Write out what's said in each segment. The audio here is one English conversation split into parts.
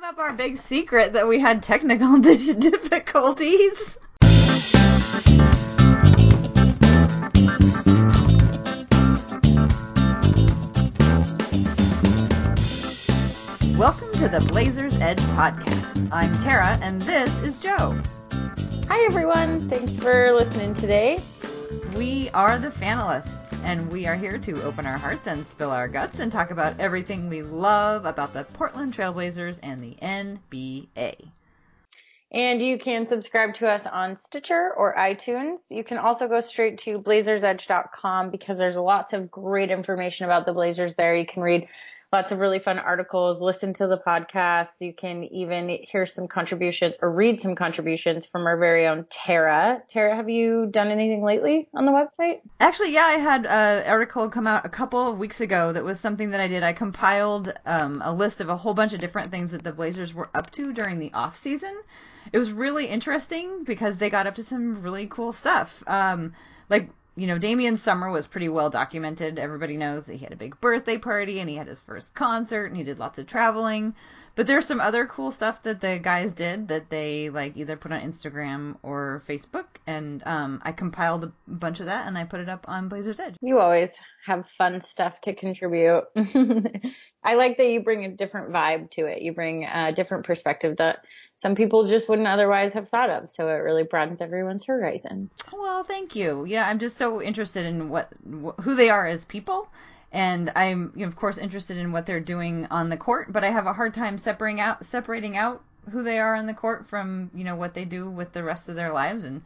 give up our big secret that we had technical difficulties. Welcome to the Blazers Edge podcast. I'm Tara, and this is Joe. Hi, everyone. Thanks for listening today. We are the Fanalists, and we are here to open our hearts and spill our guts and talk about everything we love about the Portland Trailblazers and the NBA. And you can subscribe to us on Stitcher or iTunes. You can also go straight to blazersedge.com because there's lots of great information about the Blazers there. You can read lots of really fun articles, listen to the podcast. You can even hear some contributions or read some contributions from our very own Tara. Tara, have you done anything lately on the website? Actually, yeah, I had an article come out a couple of weeks ago that was something that I did. I compiled um, a list of a whole bunch of different things that the Blazers were up to during the off season. It was really interesting because they got up to some really cool stuff. Um, like you know, Damian's summer was pretty well documented. Everybody knows that he had a big birthday party and he had his first concert and he did lots of traveling. But there's some other cool stuff that the guys did that they like either put on Instagram or Facebook, and um, I compiled a bunch of that and I put it up on Blazers Edge. You always have fun stuff to contribute. I like that you bring a different vibe to it. You bring a different perspective that some people just wouldn't otherwise have thought of. So it really broadens everyone's horizons. Well, thank you. Yeah, I'm just so interested in what who they are as people and I'm of course interested in what they're doing on the court, but I have a hard time separating out separating out who they are on the court from you know what they do with the rest of their lives, and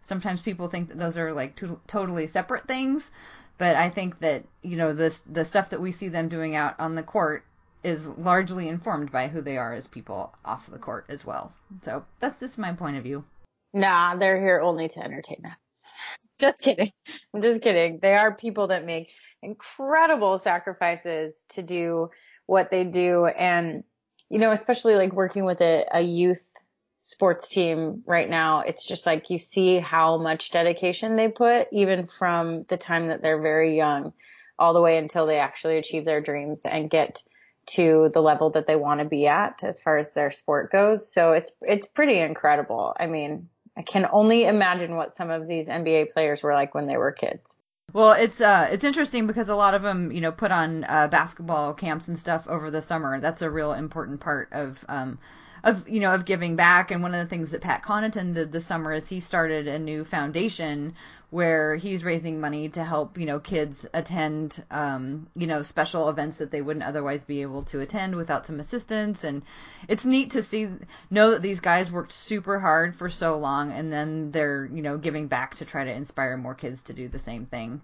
sometimes people think that those are like to- totally separate things, but I think that you know the the stuff that we see them doing out on the court is largely informed by who they are as people off the court as well. So that's just my point of view. Nah, they're here only to entertain us. Just kidding. I'm just kidding. They are people that make incredible sacrifices to do what they do. And, you know, especially like working with a, a youth sports team right now, it's just like you see how much dedication they put, even from the time that they're very young all the way until they actually achieve their dreams and get to the level that they want to be at as far as their sport goes. So it's, it's pretty incredible. I mean, I can only imagine what some of these NBA players were like when they were kids. Well, it's uh it's interesting because a lot of them, you know, put on uh, basketball camps and stuff over the summer. That's a real important part of um of you know of giving back. And one of the things that Pat Connaughton did this summer is he started a new foundation where he's raising money to help you know kids attend um, you know special events that they wouldn't otherwise be able to attend without some assistance. And it's neat to see know that these guys worked super hard for so long and then they're you know giving back to try to inspire more kids to do the same thing.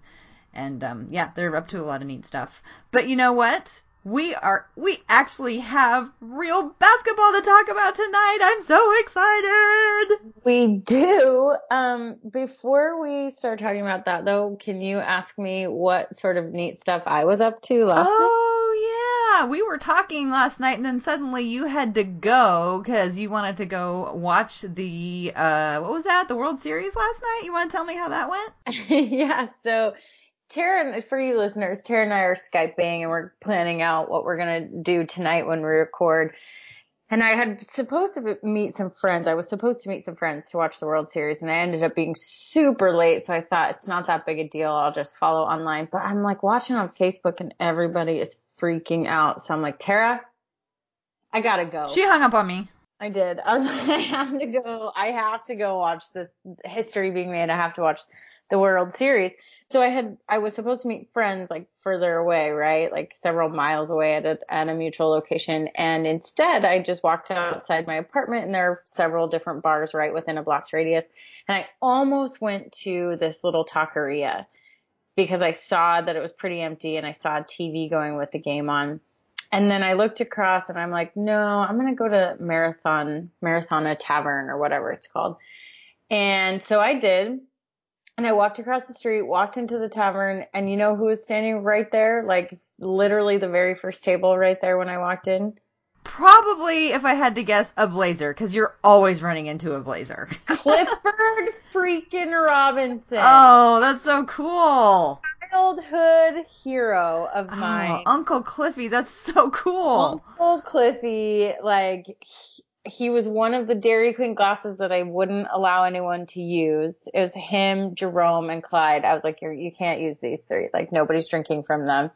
And um, yeah they're up to a lot of neat stuff. But you know what we are we actually have real basketball to talk about tonight. I'm so excited. We do. Um before we start talking about that though, can you ask me what sort of neat stuff I was up to last oh, night? Oh yeah, we were talking last night and then suddenly you had to go cuz you wanted to go watch the uh what was that? The World Series last night? You want to tell me how that went? yeah, so Tara, for you listeners, Tara and I are Skyping and we're planning out what we're going to do tonight when we record. And I had supposed to meet some friends. I was supposed to meet some friends to watch the World Series and I ended up being super late. So I thought it's not that big a deal. I'll just follow online. But I'm like watching on Facebook and everybody is freaking out. So I'm like, Tara, I gotta go. She hung up on me. I did. I was like, I have to go. I have to go watch this history being made. I have to watch the World Series. So I had, I was supposed to meet friends like further away, right? Like several miles away at a, at a mutual location. And instead I just walked outside my apartment and there are several different bars right within a block's radius. And I almost went to this little taqueria because I saw that it was pretty empty and I saw TV going with the game on. And then I looked across and I'm like, no, I'm going to go to Marathon, Marathona Tavern or whatever it's called. And so I did. And I walked across the street, walked into the tavern, and you know who was standing right there? Like literally the very first table right there when I walked in? Probably, if I had to guess, a blazer, because you're always running into a blazer. Clifford freaking Robinson. Oh, that's so cool. Childhood hero of Oh, mine. Uncle Cliffy, that's so cool. Uncle Cliffy, like he, was one of the Dairy Queen glasses that I wouldn't allow anyone to use. It was him, Jerome, and Clyde. I was like, You're, you can't use these three. Like nobody's drinking from them.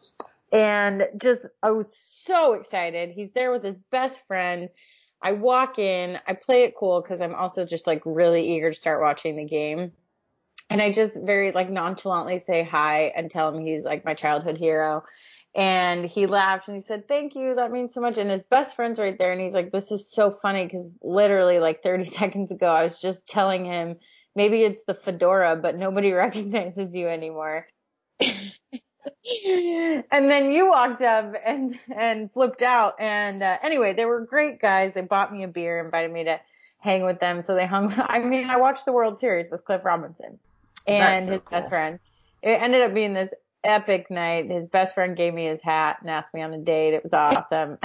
And just, I was so excited. He's there with his best friend. I walk in, I play it cool because I'm also just like really eager to start watching the game. And I just very like nonchalantly say hi and tell him he's like my childhood hero. And he laughed and he said, thank you. That means so much. And his best friend's right there. And he's like, this is so funny because literally like 30 seconds ago, I was just telling him maybe it's the fedora, but nobody recognizes you anymore. and then you walked up and and flipped out. And uh, anyway, they were great guys. They bought me a beer, invited me to hang with them. So they hung. I mean, I watched the World Series with Cliff Robinson and so his cool. best friend. It ended up being this epic night. His best friend gave me his hat and asked me on a date. It was awesome.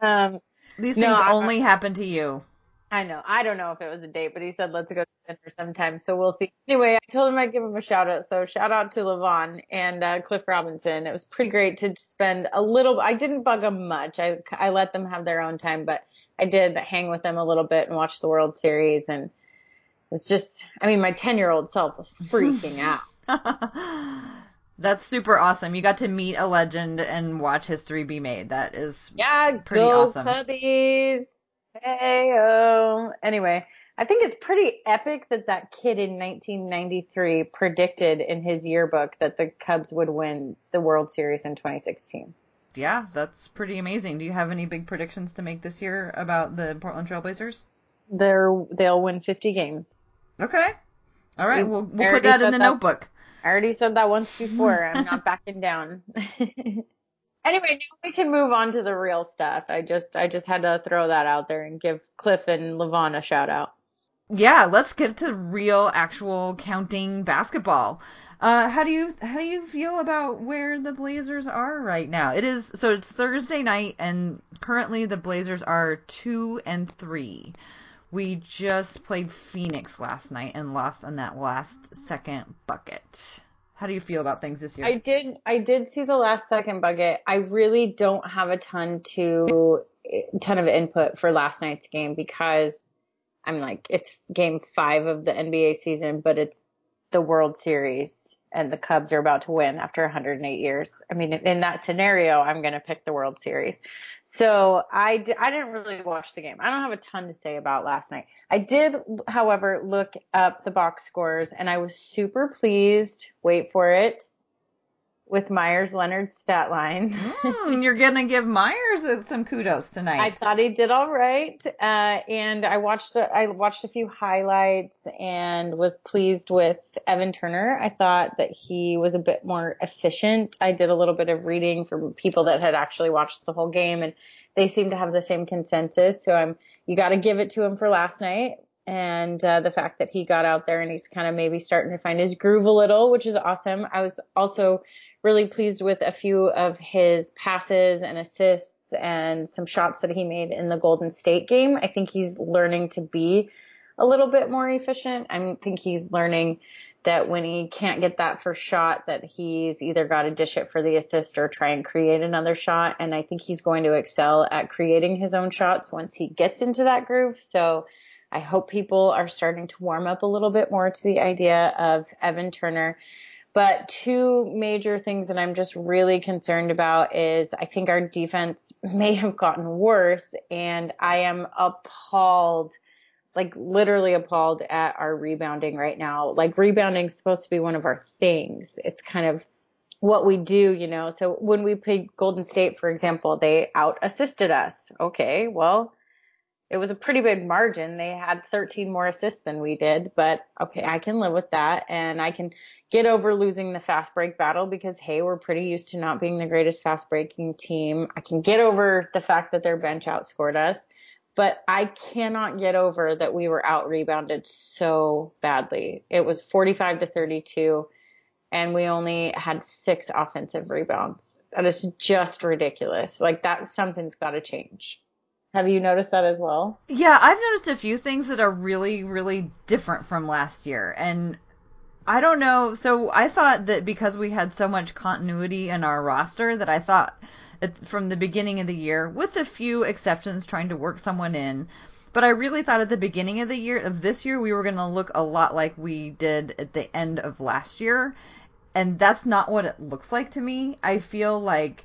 um, These No, things only happen to you. I know. I don't know if it was a date, but he said let's go to dinner sometime. So we'll see. Anyway, I told him I'd give him a shout out. So shout out to Levon and uh, Cliff Robinson. It was pretty great to spend a little. I didn't bug them much. I I let them have their own time, but I did hang with them a little bit and watch the World Series. And it's just, I mean, my ten year old self was freaking out. That's super awesome. You got to meet a legend and watch history be made. That is Yeah, Pretty go awesome. Cubbies. Hey oh. Anyway, I think it's pretty epic that that kid in 1993 predicted in his yearbook that the Cubs would win the World Series in 2016. yeah, that's pretty amazing. Do you have any big predictions to make this year about the Portland Trailblazers? They're they'll win 50 games. Okay. All right, We we'll we'll put that in the that. notebook. I already said that once before. I'm not backing down. anyway, now we can move on to the real stuff. I just I just had to throw that out there and give Cliff and Levon a shout out. Yeah, let's get to real, actual counting basketball. Uh, how do you how do you feel about where the Blazers are right now? It is so it's Thursday night, and currently the Blazers are two and three. We just played Phoenix last night and lost on that last second bucket. How do you feel about things this year? I did I did see the last second bucket. I really don't have a ton to ton of input for last night's game because I'm like it's game 5 of the NBA season, but it's the World Series and the Cubs are about to win after 108 years. I mean, in that scenario, I'm going to pick the World Series. So I, I didn't really watch the game. I don't have a ton to say about last night. I did, however, look up the box scores and I was super pleased. Wait for it. With Meyers Leonard's stat line. Mm, you're gonna give Meyers uh, some kudos tonight. I thought he did all right, uh, and I watched a, I watched a few highlights and was pleased with Evan Turner. I thought that he was a bit more efficient. I did a little bit of reading from people that had actually watched the whole game, and they seem to have the same consensus. So I'm you got to give it to him for last night. And uh, the fact that he got out there and he's kind of maybe starting to find his groove a little, which is awesome. I was also really pleased with a few of his passes and assists and some shots that he made in the Golden State game. I think he's learning to be a little bit more efficient. I think he's learning that when he can't get that first shot that he's either got to dish it for the assist or try and create another shot. And I think he's going to excel at creating his own shots once he gets into that groove. So I hope people are starting to warm up a little bit more to the idea of Evan Turner. But two major things that I'm just really concerned about is I think our defense may have gotten worse and I am appalled, like literally appalled at our rebounding right now. Like rebounding is supposed to be one of our things. It's kind of what we do, you know. So when we played Golden State, for example, they out assisted us. Okay, well, it was a pretty big margin. They had 13 more assists than we did, but okay, I can live with that. And I can get over losing the fast break battle because, hey, we're pretty used to not being the greatest fast breaking team. I can get over the fact that their bench outscored us, but I cannot get over that we were out rebounded so badly. It was 45 to 32 and we only had six offensive rebounds. That is just ridiculous. Like that, something's got to change. Have you noticed that as well? Yeah, I've noticed a few things that are really, really different from last year. And I don't know. So I thought that because we had so much continuity in our roster that I thought from the beginning of the year, with a few exceptions trying to work someone in, but I really thought at the beginning of the year of this year we were going to look a lot like we did at the end of last year, and that's not what it looks like to me. I feel like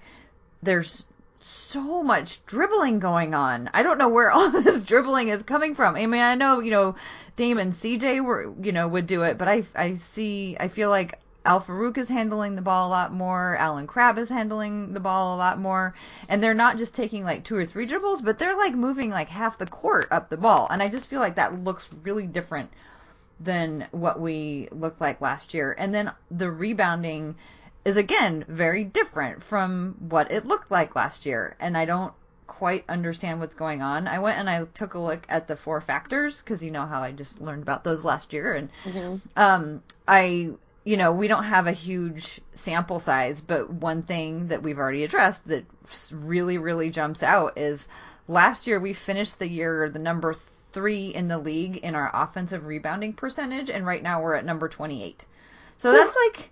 there's so much dribbling going on. I don't know where all this dribbling is coming from. I mean, I know, you know, Damon CJ were, you know, would do it, but I I see I feel like Al-Farouq is handling the ball a lot more. Allen Crabbe is handling the ball a lot more. And they're not just taking like two or three dribbles, but they're like moving like half the court up the ball. And I just feel like that looks really different than what we looked like last year. And then the rebounding is again very different from what it looked like last year. And I don't quite understand what's going on. I went and I took a look at the four factors because you know how I just learned about those last year, and mm-hmm. um, I you know we don't have a huge sample size, but one thing that we've already addressed that really really jumps out is last year we finished the year the number three in the league in our offensive rebounding percentage, and right now we're at number twenty eight. So that's like.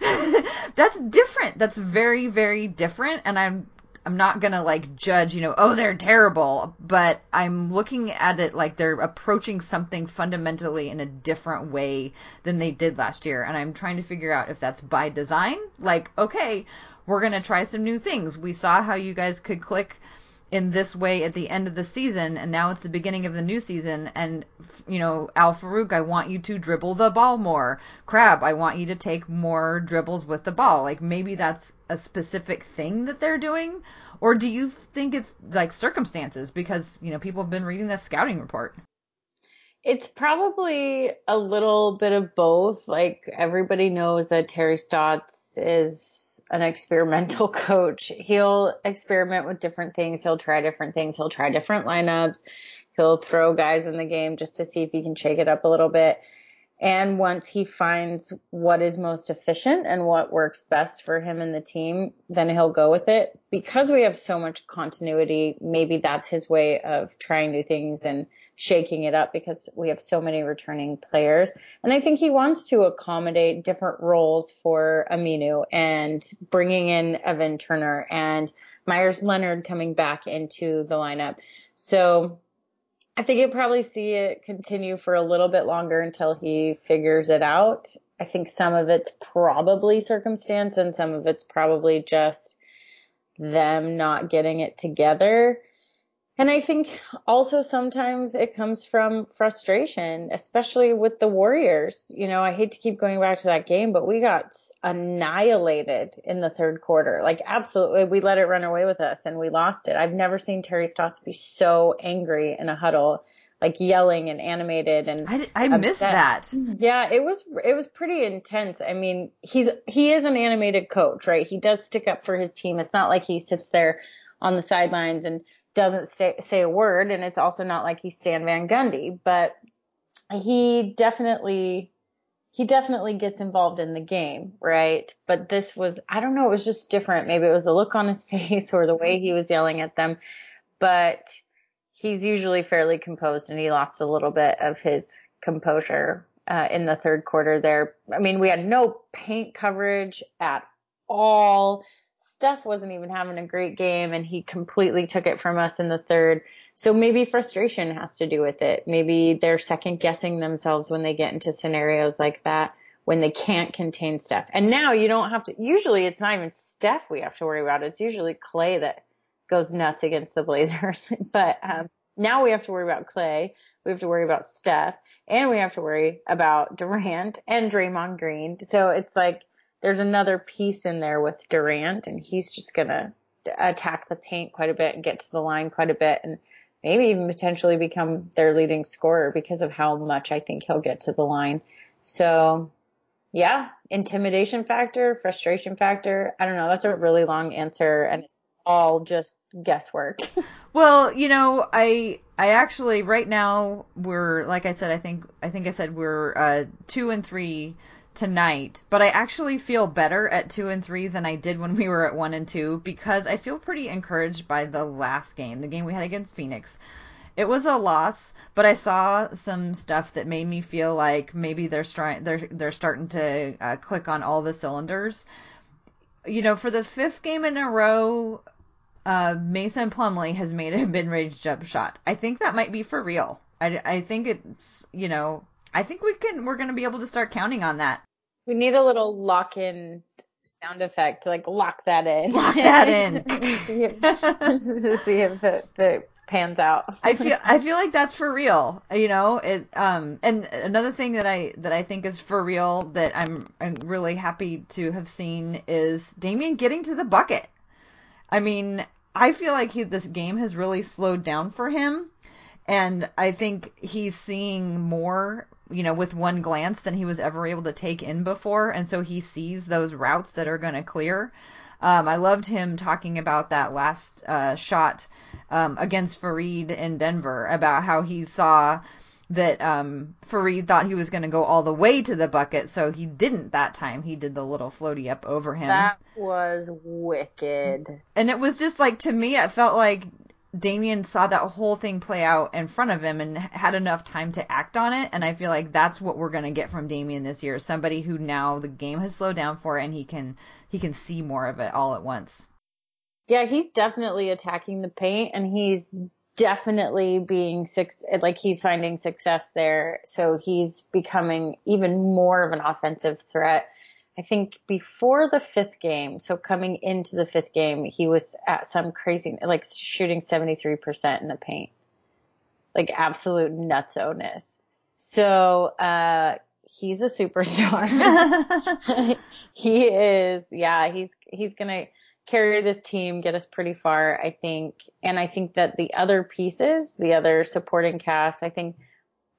that's different. That's very, very different. And I'm I'm not gonna like judge, you know, oh they're terrible, but I'm looking at it like they're approaching something fundamentally in a different way than they did last year, and I'm trying to figure out if that's by design. Like, okay, we're gonna try some new things. We saw how you guys could click in this way at the end of the season, and now it's the beginning of the new season. And you know, Al-Farouq, I want you to dribble the ball more. Crabbe, I want you to take more dribbles with the ball. Like maybe that's a specific thing that they're doing, or do you think it's like circumstances because you know people have been reading the scouting report? It's probably a little bit of both. Like everybody knows that Terry Stotts is an experimental coach. He'll experiment with different things. He'll try different things. He'll try different lineups. He'll throw guys in the game just to see if he can shake it up a little bit. And once he finds what is most efficient and what works best for him and the team, then he'll go with it. Because we have so much continuity, maybe that's his way of trying new things and shaking it up because we have so many returning players. And I think he wants to accommodate different roles for Aminu and bringing in Evan Turner and Meyers Leonard coming back into the lineup. So I think you'll probably see it continue for a little bit longer until he figures it out. I think some of it's probably circumstance and some of it's probably just them not getting it together. And I think also sometimes it comes from frustration, especially with the Warriors. You know, I hate to keep going back to that game, but we got annihilated in the third quarter. Like absolutely, we let it run away with us and we lost it. I've never seen Terry Stotts be so angry in a huddle, like yelling and animated and I, I missed that. Yeah, it was it was pretty intense. I mean, he's he is an animated coach, right? He does stick up for his team. It's not like he sits there on the sidelines and doesn't stay, say a word, and it's also not like he's Stan Van Gundy, but he definitely he definitely gets involved in the game, right? But this was I don't know, it was just different. Maybe it was the look on his face or the way he was yelling at them, but he's usually fairly composed, and he lost a little bit of his composure uh, in the third quarter there. I mean, we had no paint coverage at all. Steph wasn't even having a great game and he completely took it from us in the third. So maybe frustration has to do with it. Maybe they're second guessing themselves when they get into scenarios like that when they can't contain Steph. And now you don't have to, usually it's not even Steph we have to worry about. It's usually Clay that goes nuts against the Blazers. but, um, now we have to worry about Clay. We have to worry about Steph and we have to worry about Durant and Draymond Green. So it's like, there's another piece in there with Durant, and he's just gonna attack the paint quite a bit and get to the line quite a bit, and maybe even potentially become their leading scorer because of how much I think he'll get to the line. So, yeah, intimidation factor, frustration factor. I don't know. That's a really long answer, and all just guesswork. well, you know, I I actually right now we're like I said I think I think I said we're uh, two and three tonight, but I actually feel better at two and three than I did when we were at one and two because I feel pretty encouraged by the last game, the game we had against Phoenix. it was a loss, but I saw some stuff that made me feel like maybe they're trying they're they're starting to uh, click on all the cylinders. You know, for the fifth game in a row, uh, Mason Plumlee has made a mid-range jump shot. I think that might be for real. I, I think it's you know I think we can we're going to be able to start counting on that. We need a little lock-in sound effect to like lock that in. Lock that in. to see if it, if it pans out. I feel I feel like that's for real. You know, it um and another thing that I that I think is for real that I'm I'm really happy to have seen is Damian getting to the bucket. I mean, I feel like he, this game has really slowed down for him and I think he's seeing more you know, with one glance than he was ever able to take in before. And so he sees those routes that are going to clear. Um, I loved him talking about that last uh, shot um, against Faried in Denver about how he saw that um, Faried thought he was going to go all the way to the bucket, so he didn't that time. He did the little floaty up over him. That was wicked. And it was just like to me, it felt like Damian saw that whole thing play out in front of him and had enough time to act on it. And I feel like that's what we're going to get from Damian this year. Somebody who now the game has slowed down for and he can, he can see more of it all at once. Yeah, he's definitely attacking the paint and he's definitely being six, like he's finding success there. So he's becoming even more of an offensive threat. I think before the fifth game, so coming into the fifth game, he was at some crazy, like shooting 73% in the paint. Like absolute nutso-ness. So, uh, he's a superstar. he is, yeah, he's, he's gonna carry this team, get us pretty far, I think. And I think that the other pieces, the other supporting cast, I think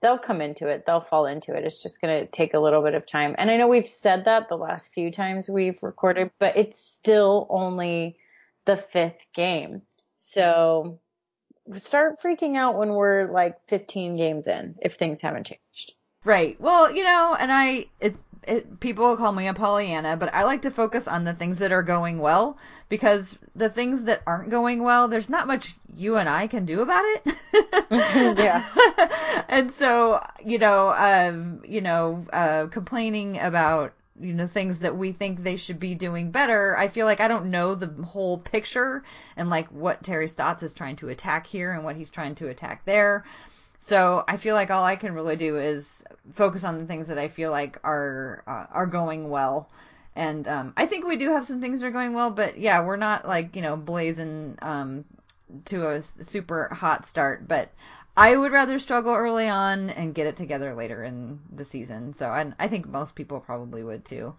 they'll come into it. They'll fall into it. It's just going to take a little bit of time. And I know we've said that the last few times we've recorded, but it's still only the fifth game. So start freaking out when we're like 15 games in if things haven't changed. Right. Well, you know, and I, it, it, people call me a Pollyanna, but I like to focus on the things that are going well because the things that aren't going well, there's not much you and I can do about it. yeah. and so, you know, um, you know, uh, complaining about you know things that we think they should be doing better. I feel like I don't know the whole picture and like what Terry Stotts is trying to attack here and what he's trying to attack there. So I feel like all I can really do is focus on the things that I feel like are uh, are going well. And um, I think we do have some things that are going well, but yeah, we're not like you know blazing um, to a super hot start. But I would rather struggle early on and get it together later in the season. So I, I think most people probably would too.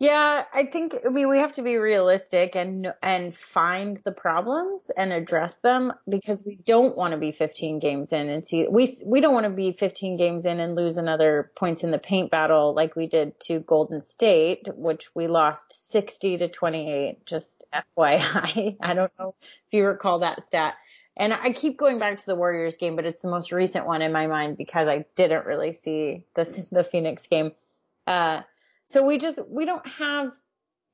Yeah, I think I mean we have to be realistic and and find the problems and address them because we don't want to be 15 games in and see we we don't want to be 15 games in and lose another points in the paint battle like we did to Golden State, which we lost 60 to 28. Just FYI, I don't know if you recall that stat. And I keep going back to the Warriors game, but it's the most recent one in my mind because I didn't really see this the Phoenix game. Uh, so we just, we don't have,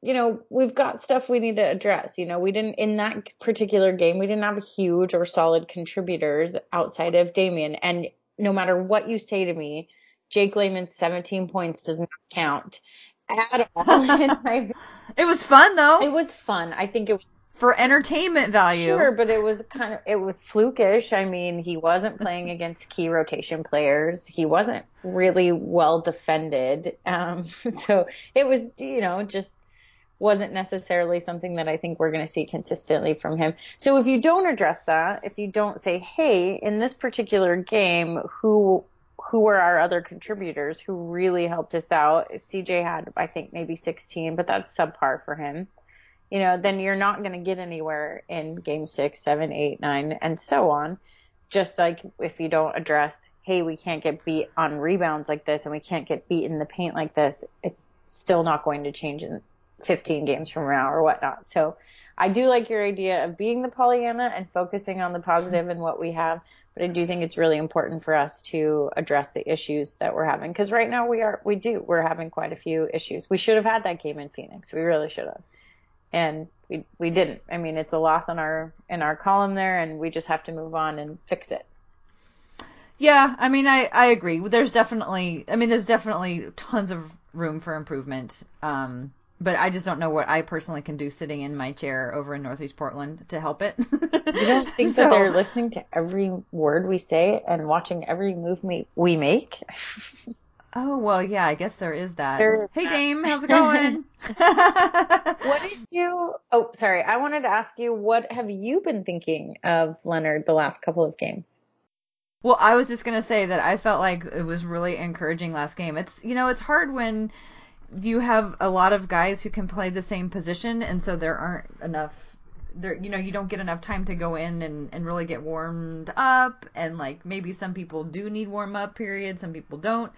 you know, we've got stuff we need to address. You know, we didn't, in that particular game, we didn't have huge or solid contributors outside of Damian. And no matter what you say to me, Jake Layman's 17 points does not count at all. it was fun though. It was fun. I think it was for entertainment value. Sure, but it was kind of it was flukish. I mean, he wasn't playing against key rotation players. He wasn't really well defended. Um, so it was, you know, just wasn't necessarily something that I think we're going to see consistently from him. So if you don't address that, if you don't say, "Hey, in this particular game, who who were our other contributors who really helped us out?" CJ had, I think, maybe 16, but that's subpar for him you know, then you're not going to get anywhere in game six, seven, eight, nine, and so on. Just like if you don't address, hey, we can't get beat on rebounds like this and we can't get beat in the paint like this, it's still not going to change in 15 games from now or whatnot. So I do like your idea of being the Pollyanna and focusing on the positive and what we have. But I do think it's really important for us to address the issues that we're having because right now we are, we do, we're having quite a few issues. We should have had that game in Phoenix. We really should have and we we didn't. I mean, it's a loss in our in our column there, and we just have to move on and fix it. Yeah, I mean, I I agree. There's definitely, I mean, there's definitely tons of room for improvement. Um, but I just don't know what I personally can do sitting in my chair over in Northeast Portland to help it. you don't think so, that they're listening to every word we say and watching every move we, we make? Oh well, yeah, I guess there is that. There hey, Dame, how's it going? what did you? Oh, sorry. I wanted to ask you, what have you been thinking of Leonard the last couple of games? Well, I was just gonna say that I felt like it was really encouraging last game. It's you know it's hard when you have a lot of guys who can play the same position, and so there aren't enough. There, you know, you don't get enough time to go in and, and really get warmed up, and like maybe some people do need warm up period, some people don't.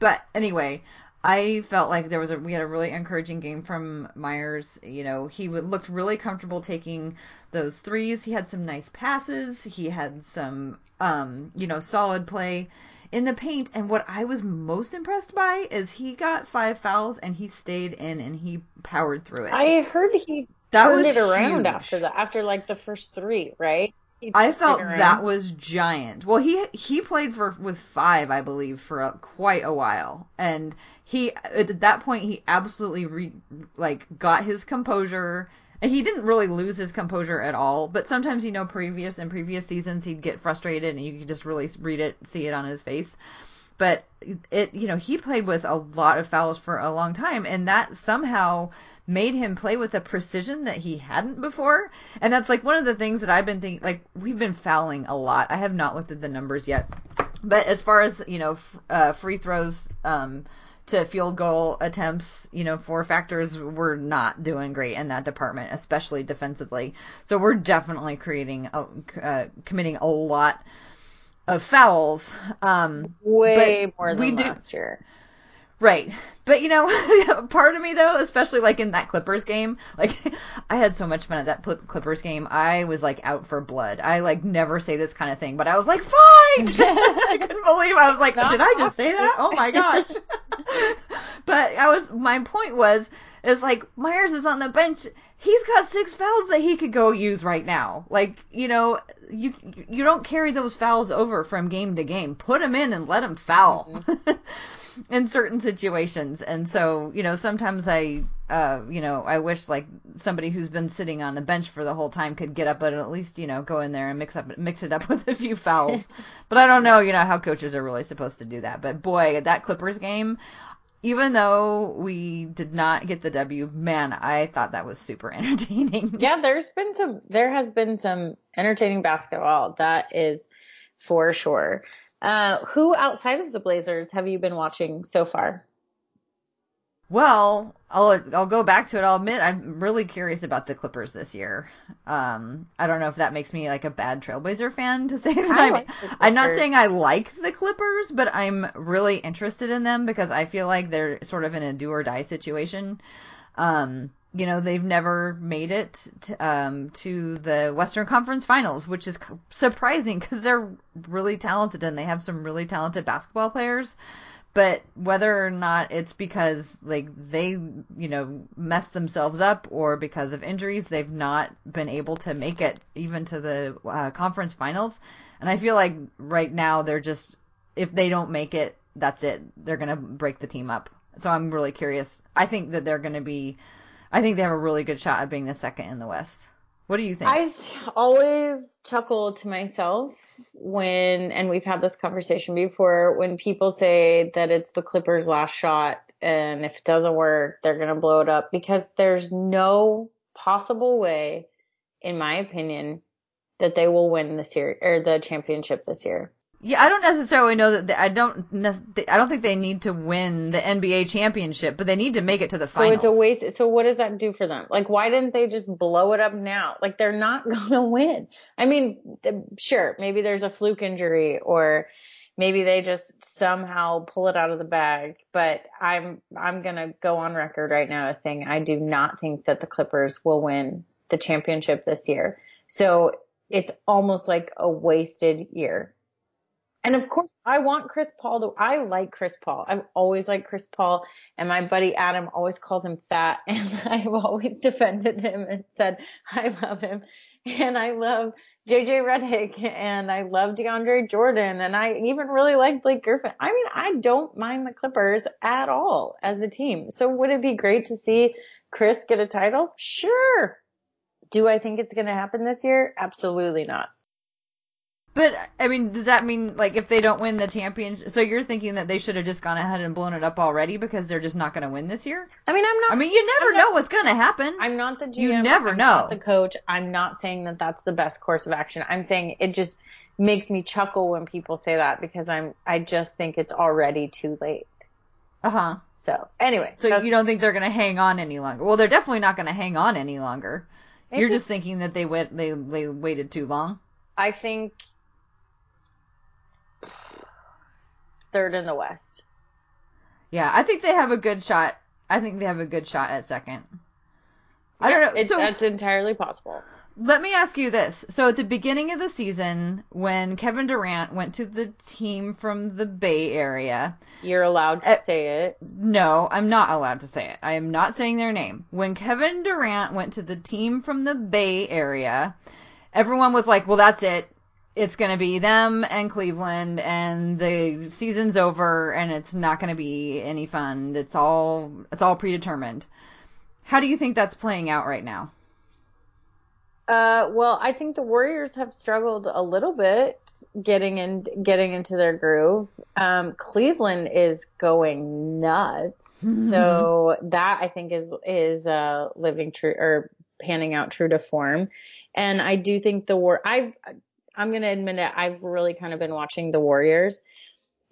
But anyway, I felt like there was a we had a really encouraging game from Meyers. You know, he looked really comfortable taking those threes. He had some nice passes. He had some um, you know, solid play in the paint. And what I was most impressed by is he got five fouls and he stayed in and he powered through it. I heard he that turned it around huge. after that, after like the first three, right? I felt that was giant. Well, he he played for with five, I believe, for a, quite a while, and he at that point he absolutely re, like got his composure. And he didn't really lose his composure at all, but sometimes you know previous in previous seasons he'd get frustrated and you could just really read it, see it on his face. But it you know he played with a lot of fouls for a long time, and that somehow made him play with a precision that he hadn't before. And that's like one of the things that I've been thinking, like, we've been fouling a lot. I have not looked at the numbers yet. But as far as, you know, f- uh, free throws, um, to field goal attempts, you know, four factors, we're not doing great in that department, especially defensively. So we're definitely creating, a, uh, committing a lot of fouls. Um, Way more than we last year. Right. But you know, part of me though, especially like in that Clippers game, like I had so much fun at that Clippers game. I was like out for blood. I like never say this kind of thing, but I was like, fight! I couldn't believe I was like, did I just say that? Oh my gosh. but I was, my point was, is like Meyers is on the bench. He's got six fouls that he could go use right now. Like, you know, you you don't carry those fouls over from game to game. Put them in and let them foul. Mm-hmm in certain situations. And so, you know, sometimes I, uh, you know, I wish like somebody who's been sitting on the bench for the whole time could get up and at least, you know, go in there and mix up, mix it up with a few fouls. but I don't know, you know, how coaches are really supposed to do that. But boy, that Clippers game, even though we did not get the W, man, I thought that was super entertaining. Yeah, there's been some, there has been some entertaining basketball. That is for sure. Uh, who outside of the Blazers have you been watching so far? Well, I'll I'll go back to it. I'll admit I'm really curious about the Clippers this year. Um, I don't know if that makes me like a bad Trailblazer fan to say that. I'm, like I'm not saying I like the Clippers, but I'm really interested in them because I feel like they're sort of in a do or die situation. Um, you know they've never made it to, um, to the Western Conference Finals, which is surprising because they're really talented and they have some really talented basketball players. But whether or not it's because like they you know messed themselves up or because of injuries, they've not been able to make it even to the uh, conference finals. And I feel like right now they're just if they don't make it, that's it. They're gonna break the team up. So I'm really curious. I think that they're gonna be I think they have a really good shot at being the second in the West. What do you think? I always chuckle to myself when, and we've had this conversation before, when people say that it's the Clippers' last shot and if it doesn't work, they're going to blow it up because there's no possible way, in my opinion, that they will win the series or the championship this year. Yeah, I don't necessarily know that they, I don't I don't think they need to win the NBA championship, but they need to make it to the finals. So it's a waste. So what does that do for them? Like, why didn't they just blow it up now? Like, they're not gonna win. I mean, sure, maybe there's a fluke injury or maybe they just somehow pull it out of the bag. But I'm I'm gonna go on record right now as saying I do not think that the Clippers will win the championship this year. So it's almost like a wasted year and of course, I want Chris Paul to, I like Chris Paul. I've always liked Chris Paul and my buddy Adam always calls him fat and I've always defended him and said, I love him. and I love JJ Redick and I love DeAndre Jordan and I even really like Blake Griffin. I mean, I don't mind the Clippers at all as a team. So would it be great to see Chris get a title? Sure. Do I think it's going to happen this year? Absolutely not. But I mean, does that mean like if they don't win the championship? So you're thinking that they should have just gone ahead and blown it up already because they're just not going to win this year? I mean, I'm not. I mean, you never I'm know not- what's going to happen. I'm not the GM. You never I'm know. Not the coach. I'm not saying that that's the best course of action. I'm saying it just makes me chuckle when people say that because I'm. I just think it's already too late. Uh huh. So anyway, So you don't think they're going to hang on any longer? Well, they're definitely not going to hang on any longer. You're just thinking that they went they they waited too long. I think third in the West. Yeah, I think they have a good shot. I think they have a good shot at second. I don't know. It, so that's entirely possible. let me ask you this. So at the beginning of the season, when Kevin Durant went to the team from the Bay Area, You're allowed to Uh, say it. no, I'm not allowed to say it. I am not saying their name. When Kevin Durant went to the team from the Bay Area, everyone was like, well, that's it. It's going to be them and Cleveland, and the season's over, and it's not going to be any fun. It's all it's all predetermined. How do you think that's playing out right now? Uh, well, I think the Warriors have struggled a little bit getting in, getting into their groove. Um, Cleveland is going nuts. so that I think is, is, uh, living true or panning out true to form. And I do think the war, I've, I'm going to admit it. I've really kind of been watching the Warriors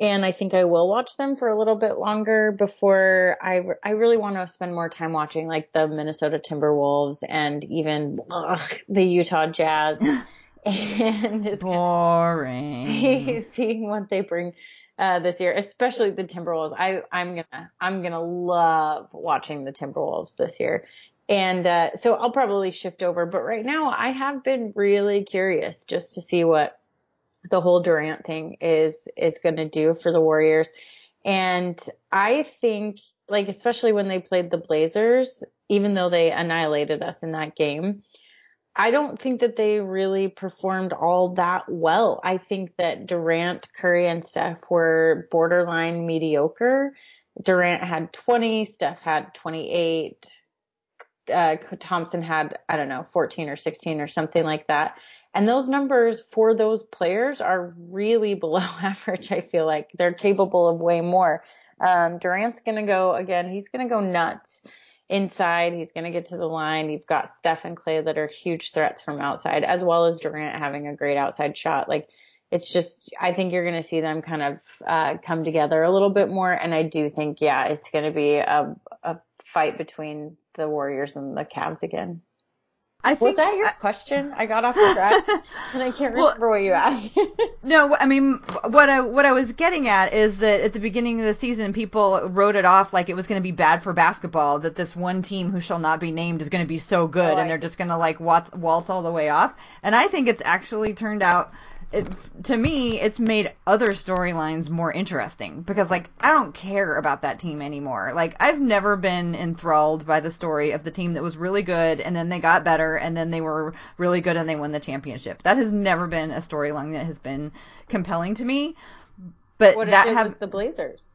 and I think I will watch them for a little bit longer before I, I really want to spend more time watching like the Minnesota Timberwolves and even ugh, the Utah Jazz and just Boring. see, seeing what they bring uh, this year, especially the Timberwolves. I, I'm gonna, I'm gonna love watching the Timberwolves this year. And, uh, so I'll probably shift over, but right now I have been really curious just to see what the whole Durant thing is, is going to do for the Warriors. And I think, like, especially when they played the Blazers, even though they annihilated us in that game, I don't think that they really performed all that well. I think that Durant, Curry, and Steph were borderline mediocre. Durant had 20, Steph had 28, uh, Thompson had, I don't know, 14 or 16 or something like that. And those numbers for those players are really below average. I feel like they're capable of way more. Um, Durant's going to go again. He's going to go nuts inside. He's going to get to the line. You've got Steph and Clay that are huge threats from outside, as well as Durant having a great outside shot. Like it's just, I think you're going to see them kind of uh, come together a little bit more. And I do think, yeah, it's going to be a, a fight between the Warriors and the Cavs again. I Was that your question? I got off the track and I can't Well- remember what you asked. No, I mean what I what I was getting at is that at the beginning of the season, people wrote it off like it was going to be bad for basketball. That this one team who shall not be named is going to be so good, Oh, I and they're see. just going to like waltz, waltz all the way off. And I think it's actually turned out. It, to me, it's made other storylines more interesting because, like, I don't care about that team anymore. Like, I've never been enthralled by the story of the team that was really good and then they got better and then they were really good and they won the championship. That has never been a storyline that has been compelling to me. But what that have the Blazers?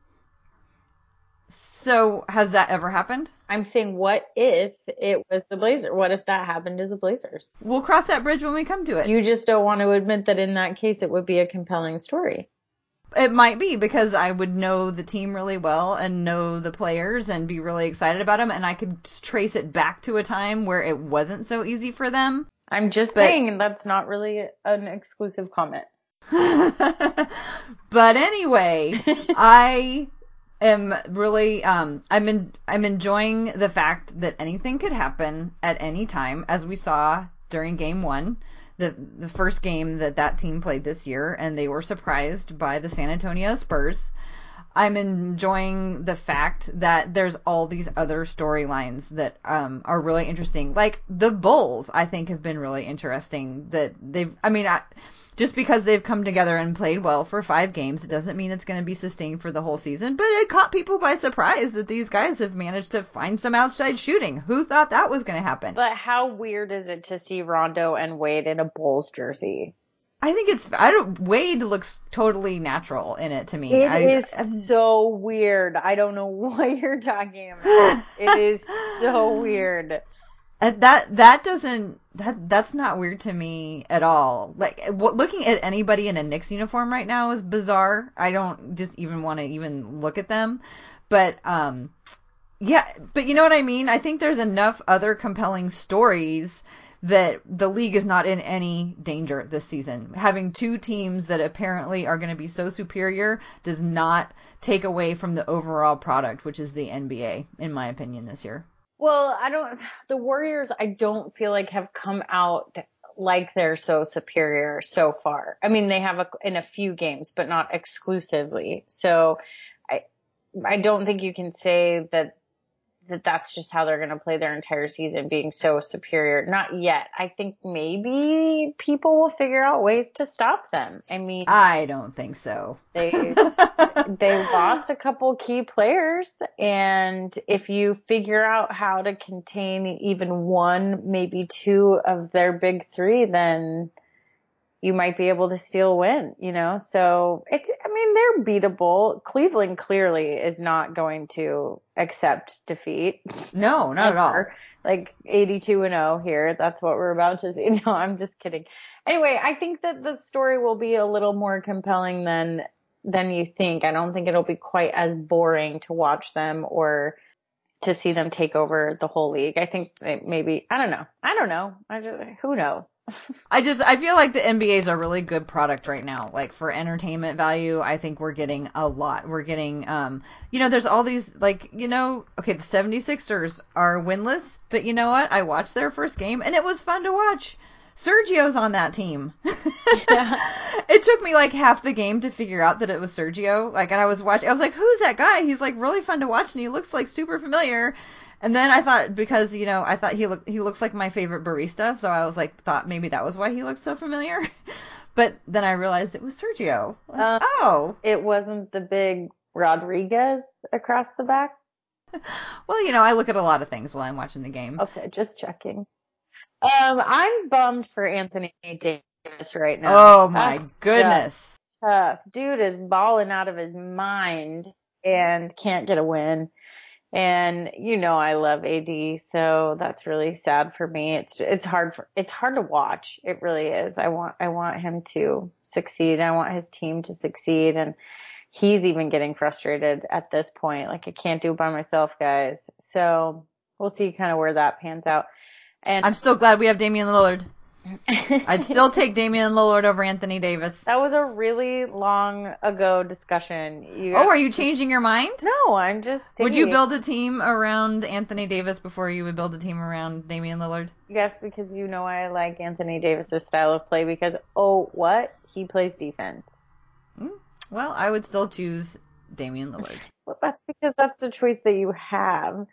So has that ever happened? I'm saying, what if it was the Blazers? What if that happened to the Blazers? We'll cross that bridge when we come to it. You just don't want to admit that in that case it would be a compelling story. It might be because I would know the team really well and know the players and be really excited about them, and I could trace it back to a time where it wasn't so easy for them. I'm just But- saying that's not really an exclusive comment. but anyway, I am really um I'm in I'm enjoying the fact that anything could happen at any time as we saw during game 1 the the first game that that team played this year and they were surprised by the San Antonio Spurs. I'm enjoying the fact that there's all these other storylines that um, are really interesting. Like the Bulls, I think have been really interesting. That they've, I mean, I, just because they've come together and played well for five games, it doesn't mean it's going to be sustained for the whole season. But it caught people by surprise that these guys have managed to find some outside shooting. Who thought that was going to happen? But how weird is it to see Rondo and Wade in a Bulls jersey? I think it's I don't Wade looks totally natural in it to me. It I, is I- so weird. I don't know what you're talking about. it is so weird. And that that doesn't that that's not weird to me at all. Like what, looking at anybody in a Knicks uniform right now is bizarre. I don't just even want to even look at them. But um yeah, but you know what I mean? I think there's enough other compelling stories that the league is not in any danger this season. Having two teams that apparently are going to be so superior does not take away from the overall product, which is the NBA, in my opinion, this year. Well, I don't, the Warriors, I don't feel like have come out like they're so superior so far. I mean, they have a, in a few games, but not exclusively. So I, I don't think you can say that that that's just how they're going to play their entire season being so superior. Not yet. I think maybe people will figure out ways to stop them. I mean, I don't think so. they they lost a couple key players and if you figure out how to contain even one, maybe two of their big 3, then you might be able to still win, you know? So it's, I mean, they're beatable. Cleveland clearly is not going to accept defeat. No, not at all. Like 82 and 0 here. That's what we're about to see. No, I'm just kidding. Anyway, I think that the story will be a little more compelling than, than you think. I don't think it'll be quite as boring to watch them or to see them take over the whole league. I think maybe, I don't know. I don't know. I just, who knows? I just I feel like the NBA is a really good product right now. Like for entertainment value, I think we're getting a lot. We're getting um you know, there's all these like, you know, okay, the 76ers are winless, but you know what? I watched their first game and it was fun to watch. Sergio's on that team. it took me like half the game to figure out that it was Sergio. Like, and I was watching, I was like, who's that guy? He's like really fun to watch and he looks like super familiar. And then I thought because you know I thought he look he looks like my favorite barista, so I was like thought maybe that was why he looked so familiar. but then I realized it was Sergio. Like, Um, oh, it wasn't the big Rodriguez across the back. well, you know I look at a lot of things while I'm watching the game. Okay, just checking. Um, I'm bummed for Anthony Davis right now. Oh my That's goodness. tough. Dude is balling out of his mind and can't get a win. And you know I love AD, so that's really sad for me. It's it's hard for it's hard to watch. It really is. I want I want him to succeed. I want his team to succeed and he's even getting frustrated at this point. Like I can't do it by myself, guys. So we'll see kind of where that pans out. And I'm still glad we have Damian Lillard. I'd still take Damian Lillard over Anthony Davis. that was a really long ago discussion. You Oh, are you changing your mind? No, I'm just Would you build a team around Anthony Davis before you would build a team around Damian Lillard? Yes, because you know I like Anthony Davis's style of play because oh what? He plays defense. Hmm. Well, I would still choose Damian Lillard. Well, that's because that's the choice that you have.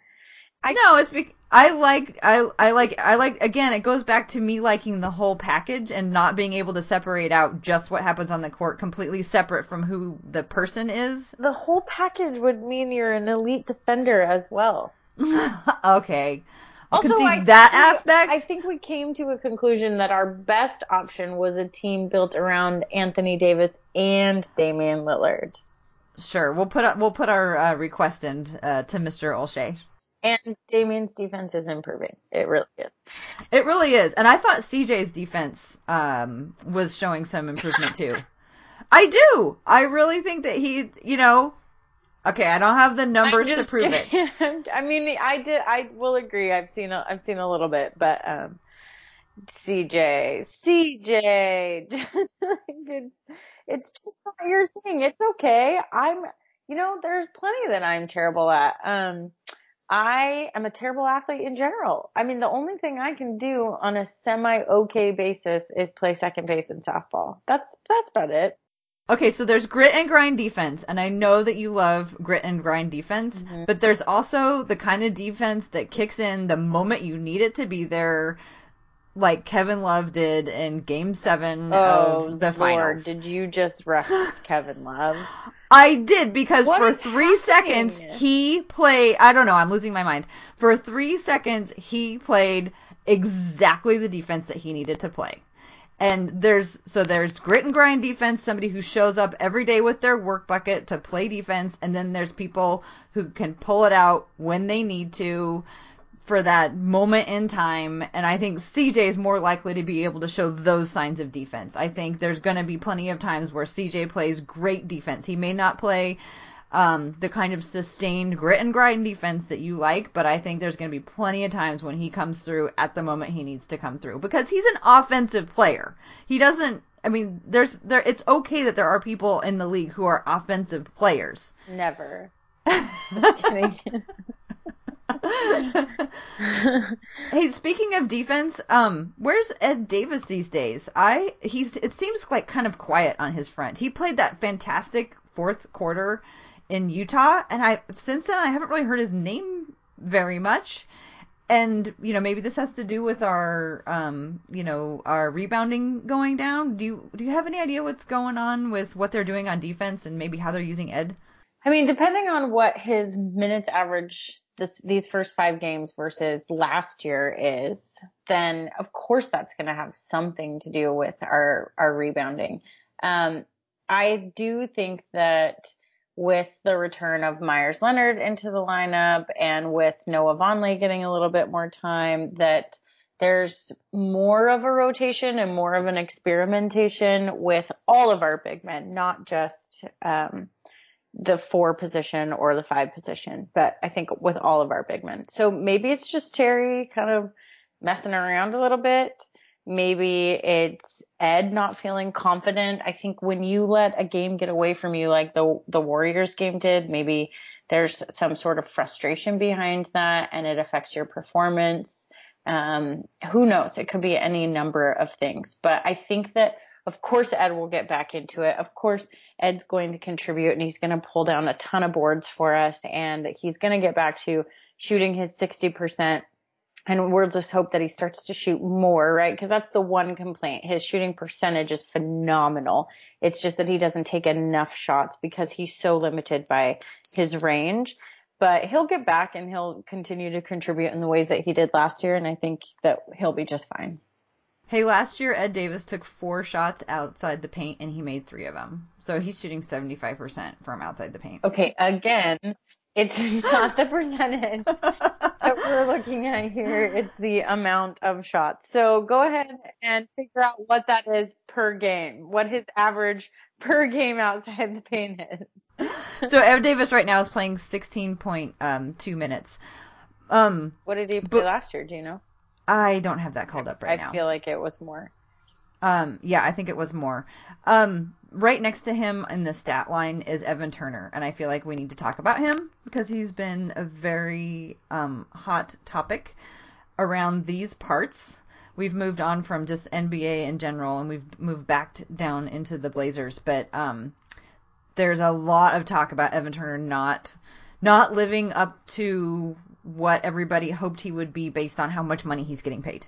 I- no, it's be- I like I I like I like again. It goes back to me liking the whole package and not being able to separate out just what happens on the court completely separate from who the person is. The whole package would mean you're an elite defender as well. okay, Also, I that aspect. I think we came to a conclusion that our best option was a team built around Anthony Davis and Damian Lillard. Sure, we'll put we'll put our uh, request in uh, to Mr. Olshey. And Damian's defense is improving. It really is. It really is, and I thought CJ's defense um, was showing some improvement too. I do. I really think that he, you know, okay, I don't have the numbers I'm to prove it. I mean, I did. I will agree. I've seen. A, I've seen a little bit, but um, CJ, CJ, just like it's it's just not your thing. It's okay. I'm. You know, there's plenty that I'm terrible at. Um, I am a terrible athlete in general. I mean, the only thing I can do on a semi okay basis is play second base in softball. That's that's about it. Okay, so there's grit and grind defense, and I know that you love grit and grind defense, Mhm. but there's also the kind of defense that kicks in the moment you need it to be there. Like Kevin Love did in Game Seven Oh, of the Lord, finals. did you just reference Kevin Love? I did because What for three happening? seconds he played. I don't know. I'm losing my mind. For three seconds he played exactly the defense that he needed to play. And there's so there's grit and grind defense, somebody who shows up every day with their work bucket to play defense, and then there's people who can pull it out when they need to for that moment in time. And I think CJ is more likely to be able to show those signs of defense. I think there's going to be plenty of times where CJ plays great defense. He may not play um, the kind of sustained grit and grind defense that you like, but I think there's going to be plenty of times when he comes through at the moment he needs to come through because he's an offensive player. He doesn't. I mean, there's there. It's okay that there are people in the league who are offensive players. Never. Hey, speaking of defense, um, where's Ed Davis these days? I he's it seems like kind of quiet on his front. He played that fantastic fourth quarter in Utah, and I since then I haven't really heard his name very much. And you know maybe this has to do with our um you know our rebounding going down. Do you do you have any idea what's going on with what they're doing on defense and maybe how they're using Ed? I mean, depending on what his minutes average this these first five games versus last year is, then of course that's going to have something to do with our our rebounding. Um, I do think that with the return of Meyers Leonard into the lineup and with Noah Vonleh getting a little bit more time, that there's more of a rotation and more of an experimentation with all of our big men, not just um, the four position or the five position, but I think with all of our big men. So maybe it's just Terry kind of messing around a little bit. Maybe it's Ed not feeling confident. I think when you let a game get away from you like the the Warriors game did, maybe there's some sort of frustration behind that and it affects your performance. Um, who knows? It could be any number of things, but I think that of course Ed will get back into it. Of course Ed's going to contribute and he's going to pull down a ton of boards for us and he's going to get back to shooting his 60% and we'll just hope that he starts to shoot more, right? Because that's the one complaint. His shooting percentage is phenomenal. It's just that he doesn't take enough shots because he's so limited by his range. But he'll get back and he'll continue to contribute in the ways that he did last year, and I think that he'll be just fine. Hey, last year Ed Davis took four shots outside the paint and he made three of them. So he's shooting 75% from outside the paint. Okay, again, it's not the percentage that we're looking at here. It's the amount of shots. So go ahead and figure out what that is per game, what his average per game outside the paint is. so Ed Davis right now is playing 16.2 minutes. Um, What did he play But- last year? Do you know? I don't have that called up right I now. I feel like it was more. Um, yeah, I think it was more. Um, right next to him in the stat line is Evan Turner, and I feel like we need to talk about him because he's been a very um, hot topic around these parts. We've moved on from just NBA in general, and we've moved back t- down into the Blazers, but um, there's a lot of talk about Evan Turner not not living up to what everybody hoped he would be based on how much money he's getting paid.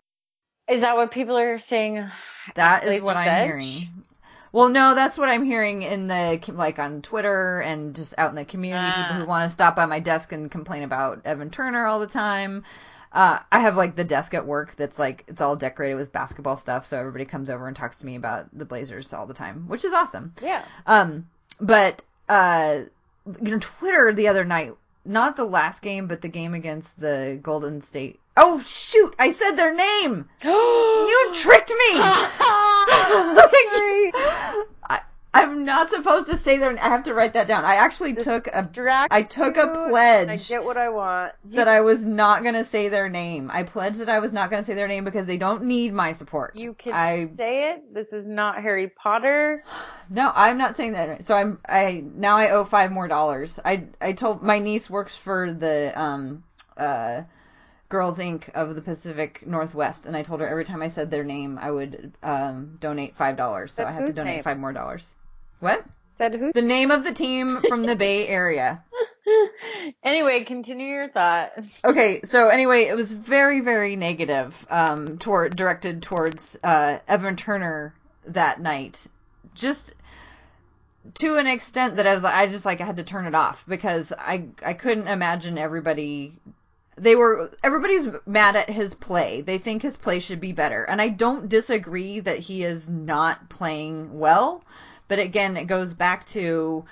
Is that what people are saying? That is what I'm Edge? hearing. Well, no, that's what I'm hearing in the like on Twitter and just out in the community. Ah. People who want to stop by my desk and complain about Evan Turner all the time. Uh, I have like the desk at work that's like it's all decorated with basketball stuff, so everybody comes over and talks to me about the Blazers all the time, which is awesome. Yeah. Um, but uh, you know, Twitter the other night, not the last game, but the game against the Golden State. Oh shoot! I said their name. You tricked me. I'm not supposed to say their. I have to write that down. I actually took a I took a and I pledge get what I want. that I was not gonna say their name. I pledged that I was not gonna say their name because they don't need my support. You can I say it. This is not Harry Potter. no, I'm not saying that. So I'm I now I owe five more dollars. I I told my niece works for the um uh Girls Inc. of the Pacific Northwest, and I told her every time I said their name, I would um, donate five dollars. So I have to donate name? five more dollars. What? Said who? The name of the team from the Bay Area. anyway, continue your thought. Okay, so anyway, it was very, very negative, um, toward directed towards uh, Evan Turner that night. Just to an extent that I was I just like I had to turn it off because I I couldn't imagine everybody. They were everybody's mad at his play. They think his play should be better, and I don't disagree that he is not playing well. But again, it goes back to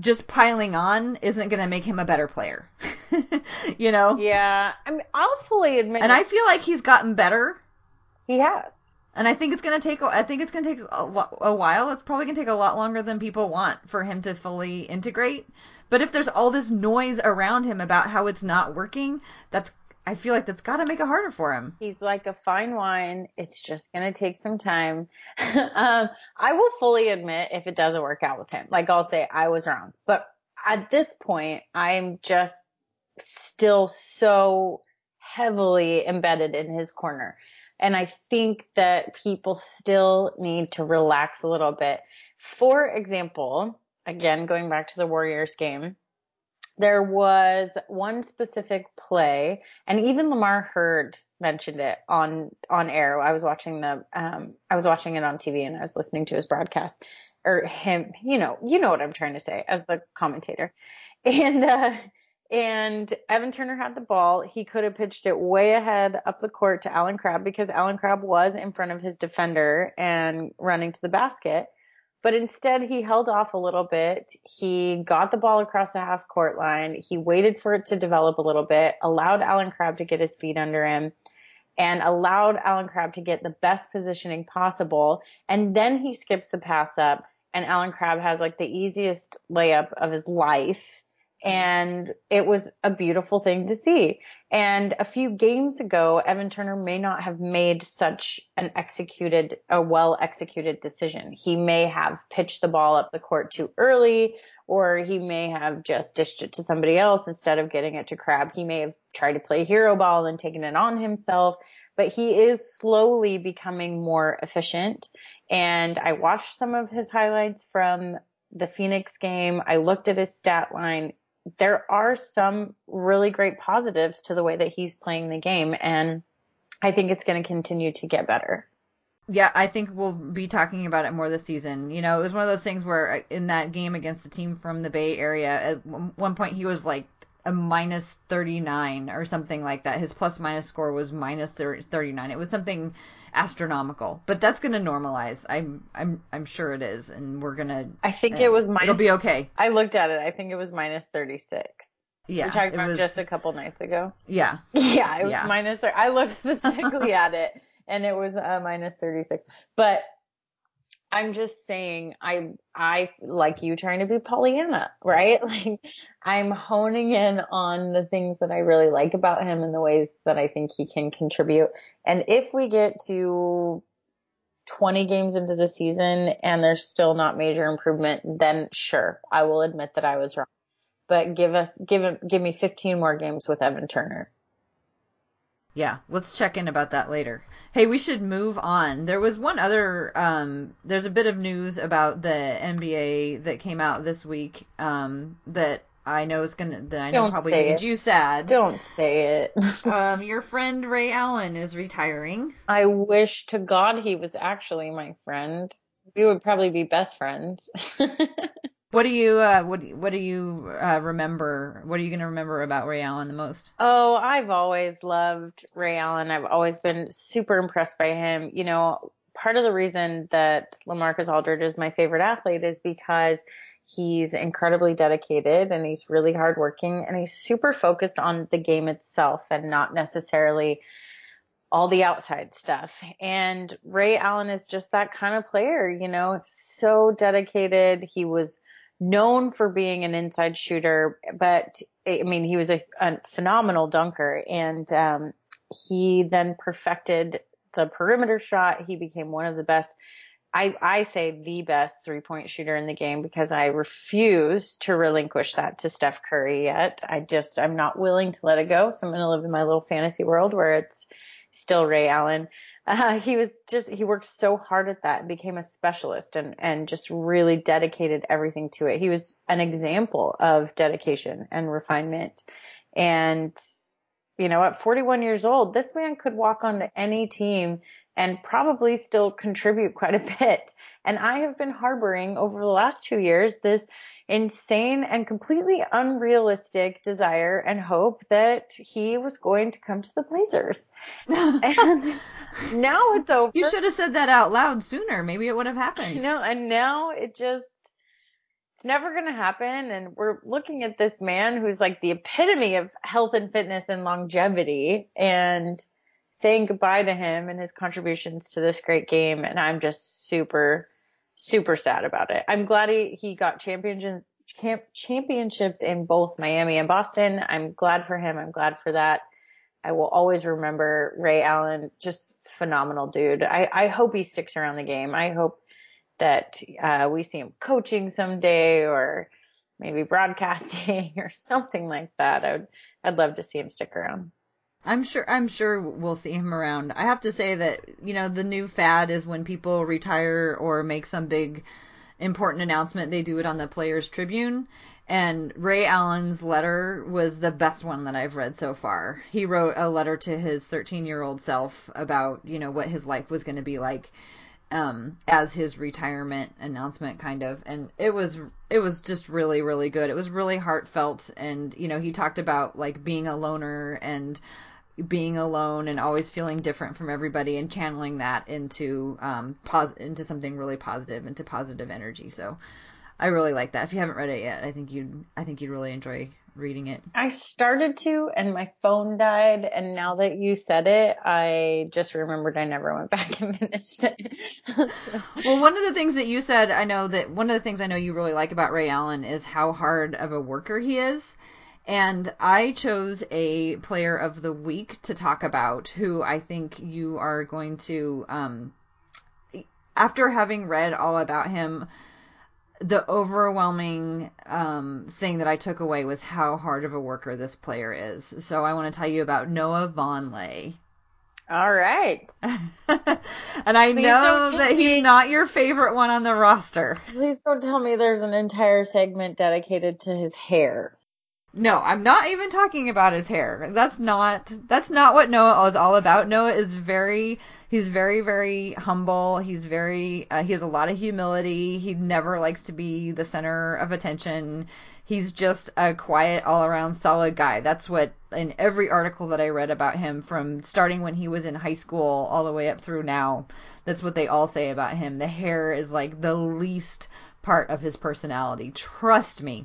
just piling on isn't going to make him a better player. you know? Yeah. I mean, I'll fully admit. And I feel like he's gotten better. He has. And I think it's going to take, I think it's going to take a, a while. It's probably going to take a lot longer than people want for him to fully integrate. But if there's all this noise around him about how it's not working, that's I feel like that's got to make it harder for him. He's like a fine wine. It's just going to take some time. um, I will fully admit if it doesn't work out with him. Like I'll say I was wrong. But at this point, I'm just still so heavily embedded in his corner. And I think that people still need to relax a little bit. For example, again, going back to the Warriors game, there was one specific play, and even Lamar Hurd mentioned it on on air. I was watching the um I was watching it on TV and I was listening to his broadcast or him, you know, you know what I'm trying to say as the commentator. And uh and Evan Turner had the ball. He could have pitched it way ahead up the court to Allen Crabbe because Allen Crabbe was in front of his defender and running to the basket. But instead, he held off a little bit. He got the ball across the half court line. He waited for it to develop a little bit, allowed Allen Crabbe to get his feet under him, and allowed Allen Crabbe to get the best positioning possible. And then he skips the pass up, and Allen Crabbe has like the easiest layup of his life and it was a beautiful thing to see. And a few games ago, Evan Turner may not have made such an executed, a well executed decision. He may have pitched the ball up the court too early, or he may have just dished it to somebody else instead of getting it to Crabbe. He may have tried to play hero ball and taken it on himself, but he is slowly becoming more efficient. And I watched some of his highlights from the Phoenix game. I looked at his stat line there are some really great positives to the way that he's playing the game and I think it's going to continue to get better. Yeah, I think we'll be talking about it more this season. You know, it was one of those things where uh, in that game against the team from the Bay Area, at one point he was like a minus 39 or something like that. His plus minus score was minus 39. It was something astronomical. But that's going to normalize. I'm I'm I'm sure it is, and we're gonna. I think uh, it was minus. It'll be okay. I looked at it. I think it was minus thirty six. Yeah, we talked about was, just a couple nights ago. Yeah. Yeah, it was yeah. minus. I looked specifically at it, and it was uh, minus thirty six. But I'm just saying, I, I, like you trying to be Pollyanna, right? Like, I'm honing in on the things that I really like about him and the ways that I think he can contribute. And if we get to 20 games into the season and there's still not major improvement, then sure, I will admit that I was wrong. But give us, give him, give me 15 more games with Evan Turner. Yeah, let's check in about that later. Hey, we should move on. There was one other. Um, there's a bit of news about the NBA that came out this week. Um, that I know is gonna. That I know Don't probably made it. you sad. Don't say it. um, your friend Ray Allen is retiring. I wish to God he was actually my friend. We would probably be best friends. What do you uh, what what do you uh, remember? What are you going to remember about Ray Allen the most? Oh, I've always loved Ray Allen. I've always been super impressed by him. You know, part of the reason that LaMarcus Aldridge is my favorite athlete is because he's incredibly dedicated and he's really hardworking and he's super focused on the game itself and not necessarily all the outside stuff. And Ray Allen is just that kind of player, you know, so dedicated. He was known for being an inside shooter, but I mean, he was a, a phenomenal dunker and, um, he then perfected the perimeter shot. He became one of the best. I, I say the best three point shooter in the game because I refuse to relinquish that to Steph Curry yet. I just, I'm not willing to let it go. So I'm going to live in my little fantasy world where it's still Ray Allen. Uh, he was just he worked so hard at that and became a specialist and and just really dedicated everything to it. He was an example of dedication and refinement. And you know, at 41 years old, this man could walk onto any team and probably still contribute quite a bit. And I have been harboring over the last two years this insane and completely unrealistic desire and hope that he was going to come to the Blazers. and now it's over. You should have said that out loud sooner. Maybe it would have happened. No, and now it just it's never going to happen and we're looking at this man who's like the epitome of health and fitness and longevity and saying goodbye to him and his contributions to this great game and I'm just super super sad about it. I'm glad he, he got championships, champ, championships in both Miami and Boston. I'm glad for him. I'm glad for that. I will always remember Ray Allen, just phenomenal dude. I, I hope he sticks around the game. I hope that uh, we see him coaching someday or maybe broadcasting or something like that. I would, I'd love to see him stick around. I'm sure I'm sure we'll see him around. I have to say that, you know, the new fad is when people retire or make some big important announcement, they do it on the Players Tribune. And Ray Allen's letter was the best one that I've read so far. He wrote a letter to his 13 year old self about, you know, what his life was going to be like um, as his retirement announcement kind of and it was it was just really really good it was really heartfelt and you know he talked about like being a loner and being alone and always feeling different from everybody and channeling that into um pos- into something really positive into positive energy so i really like that if you haven't read it yet i think you'd i think you'd really enjoy reading it I started to and my phone died and now that you said it, I just remembered I never went back and finished it. well, one of the things that you said, I know that one of the things I know you really like about Ray Allen is how hard of a worker he is. And I chose a player of the week to talk about who I think you are going to, um, after having read all about him, the overwhelming um, thing that I took away was how hard of a worker this player is. So I want to tell you about Noah Vonleh. All right. and I Please know that me... he's not your favorite one on the roster. Please don't tell me there's an entire segment dedicated to his hair. No, I'm not even talking about his hair. That's not that's not what Noah is all about. Noah is very he's very very humble. He's very uh, he has a lot of humility. He never likes to be the center of attention. He's just a quiet all around solid guy. That's what in every article that I read about him from starting when he was in high school all the way up through now, that's what they all say about him. The hair is like the least part of his personality. Trust me.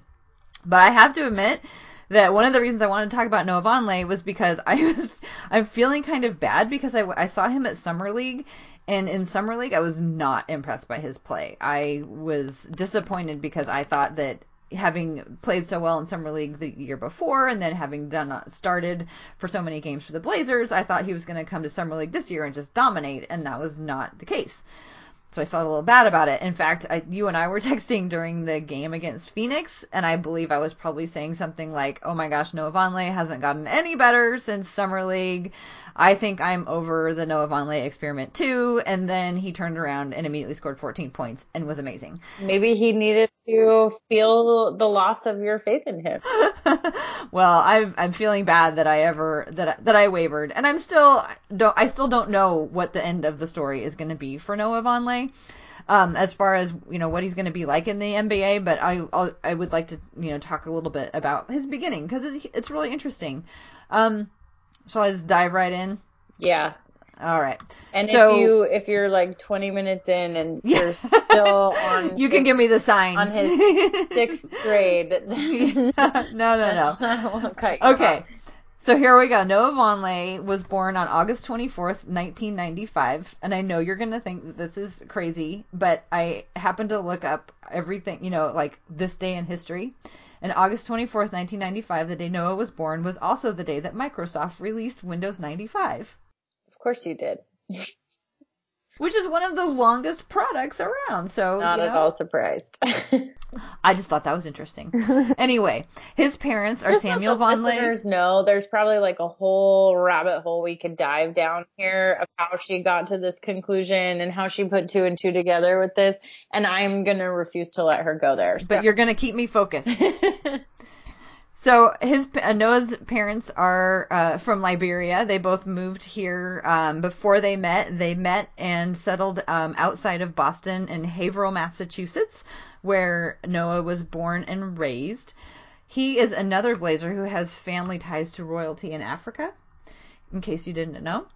But I have to admit that one of the reasons I wanted to talk about Noah Vonleh was because I was I'm feeling kind of bad because I, I saw him at Summer League and in Summer League I was not impressed by his play. I was disappointed because I thought that having played so well in summer league the year before and then having done uh, started for so many games for the Blazers, I thought he was going to come to summer league this year and just dominate and that was not the case. So I felt a little bad about it. In fact, I, you and I were texting during the game against Phoenix, and I believe I was probably saying something like, "Oh my gosh, Noah Vonleh hasn't gotten any better since summer league. I think I'm over the Noah Vonleh experiment too." And then he turned around and immediately scored 14 points and was amazing. Maybe he needed to feel the loss of your faith in him. well, I'm I'm feeling bad that I ever that that I wavered, and I'm still don't I still don't know what the end of the story is going to be for Noah Vonleh. Um, as far as you know what he's going to be like in the NBA, but I I'll, I would like to you know talk a little bit about his beginning because it's, it's really interesting. Um, shall I just dive right in? Yeah. All right. And so, if you if you're like 20 minutes in and you're still on, you can give me the sign on his sixth grade. no, no, no. Okay. Okay. So here we go. Noah Vonleh was born on August 24th, 1995, and I know you're going to think that this is crazy, but I happened to look up everything, you know, like this day in history. And August 24th, 1995, the day Noah was born, was also the day that Microsoft released Windows 95 Of course you did. which is one of the longest products around. So not you at all surprised. I just thought that was interesting. anyway, his parents are Just so Samuel the Von listeners know there's probably like a whole rabbit hole we could dive down here of how she got to this conclusion and how she put two and two together with this. And I'm going to refuse to let her go there. But you're gonna keep me focused. So his uh, Noah's parents are uh, from Liberia. They both moved here um, before they met. They met and settled um, outside of Boston in Haverhill, Massachusetts, where Noah was born and raised. He is another Blazer who has family ties to royalty in Africa. In case you didn't know,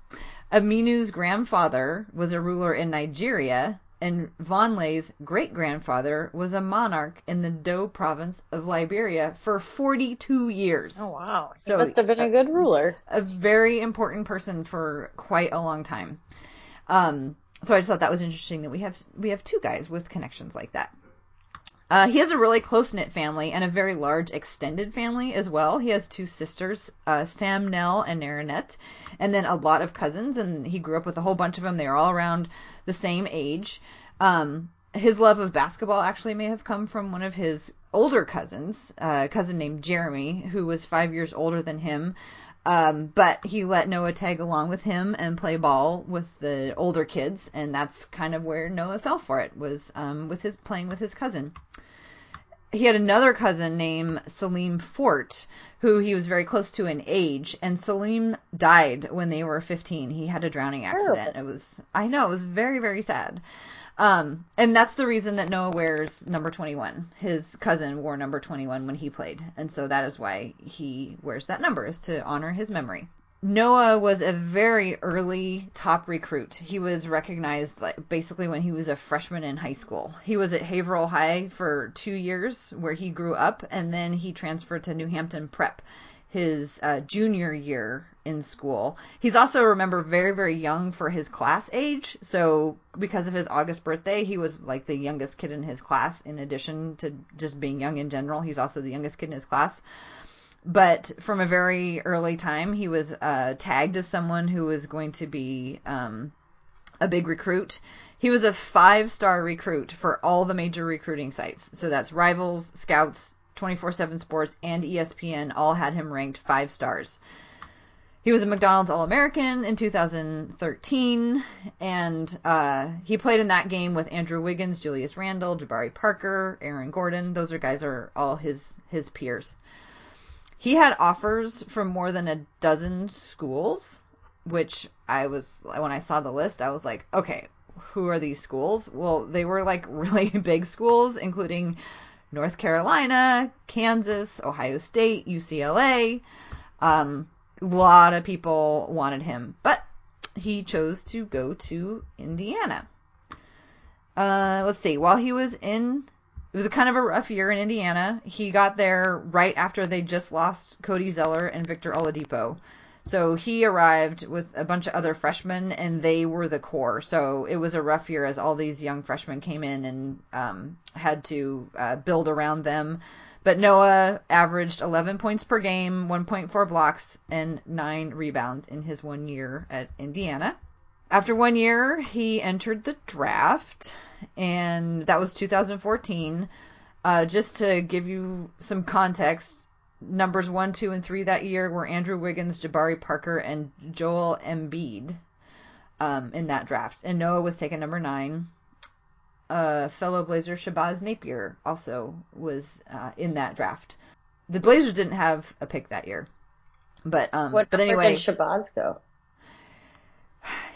Aminu's grandfather was a ruler in Nigeria, and Vonleh's great grandfather was a monarch in the Do province of Liberia for 42 years. oh wow. He So, must have been a good ruler. A very important person for quite a long time. Um, so I just thought that was interesting that we have we have two guys with connections like that. Uh, he has a really close knit family and a very large extended family as well. He has two sisters, uh, Sam Nell and Narinette, and then a lot of cousins. And he grew up with a whole bunch of them. They are all around the same age. Um, his love of basketball actually may have come from one of his older cousins, uh, a cousin named Jeremy, who was five years older than him. Um, but he let Noah tag along with him and play ball with the older kids, and that's kind of where Noah fell for it was um, with his playing with his cousin. He had another cousin named Salim Fort, who he was very close to in age, and Salim died when they were 15. He had a drowning accident. It was I know it was very very sad. Um, and that's the reason that Noah wears number 21. His cousin wore number 21 when he played, and so that is why he wears that number is to honor his memory. Noah was a very early top recruit. He was recognized like basically when he was a freshman in high school. He was at Haverhill High for two years where he grew up, and then he transferred to New Hampton Prep his uh, junior year in school. He's also, remember, very, very young for his class age. So, because of his August birthday, he was like the youngest kid in his class, in addition to just being young in general. He's also the youngest kid in his class. But from a very early time, he was uh, tagged as someone who was going to be um, a big recruit. He was a five star recruit for all the major recruiting sites. So that's Rivals, Scouts, 24 7 Sports, and ESPN all had him ranked five stars. He was a McDonald's All American in 2013, and uh, he played in that game with Andrew Wiggins, Julius Randle, Jabari Parker, Aaron Gordon. Those are guys are all his his peers. He had offers from more than a dozen schools, which I was when I saw the list, I was like, okay, who are these schools? Well, they were like really big schools, including North Carolina, Kansas, Ohio State, UCLA. Um, a lot of people wanted him, but he chose to go to Indiana. Uh, let's see. While he was in, it was a kind of a rough year in Indiana. He got there right after they just lost Cody Zeller and Victor Oladipo. So he arrived with a bunch of other freshmen, and they were the core. So it was a rough year as all these young freshmen came in and um, had to uh, build around them. But Noah averaged 11 points per game, 1.4 blocks, and 9 rebounds in his one year at Indiana. After one year, he entered the draft, and that was 2014. Uh, just to give you some context, numbers 1, 2, and 3 that year were Andrew Wiggins, Jabari Parker, and Joel Embiid um, in that draft. And Noah was taken number 9 uh, fellow Blazer Shabazz Napier also was uh, in that draft. The Blazers didn't have a pick that year, but um, What but anyway, did Shabazz go?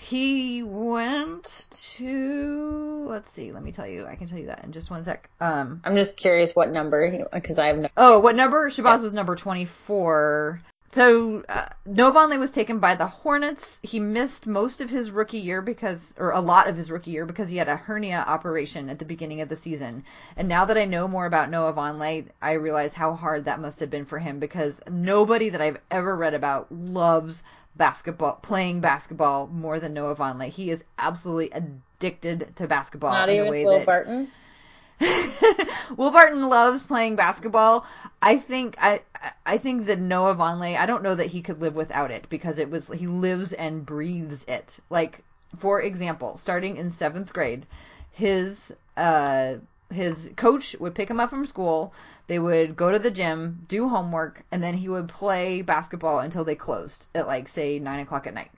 He went to let's see, let me tell you, I can tell you that in just one sec. Um, I'm just curious what number because I have no. oh, what number? Shabazz was number twenty four. So uh, Noah Vonleh was taken by the Hornets. He missed most of his rookie year because, or a lot of his rookie year because he had a hernia operation at the beginning of the season. And now that I know more about Noah Vonleh, I realize how hard that must have been for him because nobody that I've ever read about loves basketball, playing basketball more than Noah Vonleh. He is absolutely addicted to basketball Not in even a way Will that Barton. Will Barton loves playing basketball. I think I I think that Noah Vonleh. I don't know that he could live without it because it was he lives and breathes it. Like For example, starting in seventh grade, his uh, his coach would pick him up from school. They would go to the gym, do homework, and then he would play basketball until they closed at like say nine o'clock at night.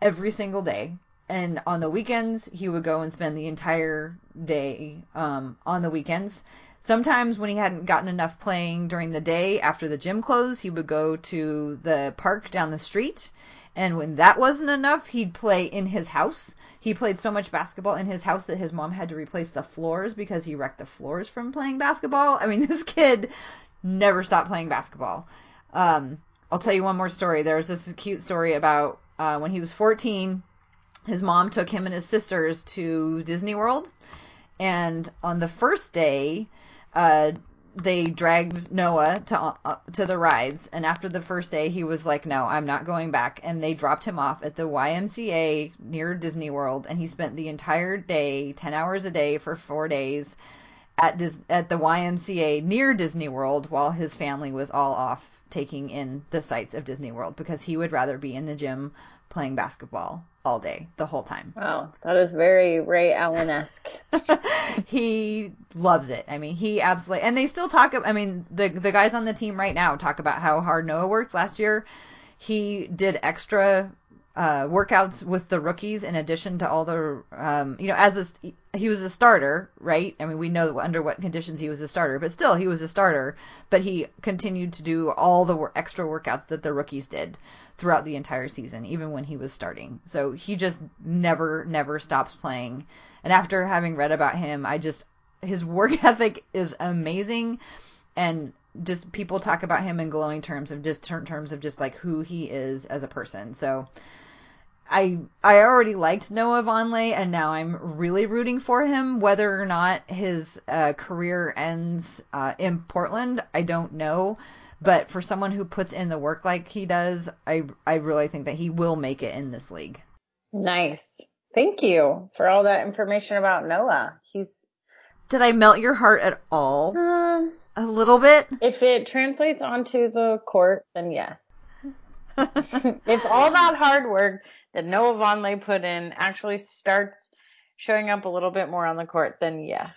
Every single day. And on the weekends, he would go and spend the entire day um, on the weekends. Sometimes when he hadn't gotten enough playing during the day after the gym closed, he would go to the park down the street. And when that wasn't enough, he'd play in his house he played so much basketball in his house that his mom had to replace the floors because he wrecked the floors from playing basketball. I mean, this kid never stopped playing basketball. Um, I'll tell you one more story. There's this cute story about uh, when he was 14, his mom took him and his sisters to Disney World. And on the first day, uh, they dragged Noah to uh, to the rides, and after the first day, he was like, "No, I'm not going back." And they dropped him off at the YMCA near Disney World, and he spent the entire day, ten hours a day for four days, at Dis- at the YMCA near Disney World, while his family was all off taking in the sights of Disney World because he would rather be in the gym playing basketball all day, the whole time. Wow, that is very Ray Allen esque. he loves it. I mean, he absolutely, and they still talk. I mean, the the guys on the team right now talk about how hard Noah works. Last year, he did extra uh, workouts with the rookies in addition to all the, um, you know, as a, he was a starter, right? I mean, we know under what conditions he was a starter, but still he was a starter. But he continued to do all the extra workouts that the rookies did throughout the entire season, even when he was starting. So he just never, never stops playing. And after having read about him, I just his work ethic is amazing, and just people talk about him in glowing terms of just terms of just like who he is as a person. So I I already liked Noah Vonleh, and now I'm really rooting for him. Whether or not his uh, career ends uh, in Portland, I don't know. But for someone who puts in the work like he does, I I really think that he will make it in this league. Nice. Thank you for all that information about Noah. He's. Did I melt your heart at all? Um, a little bit. If it translates onto the court, then yes. if all that hard work that Noah Vonleh put in actually starts showing up a little bit more on the court, then yes.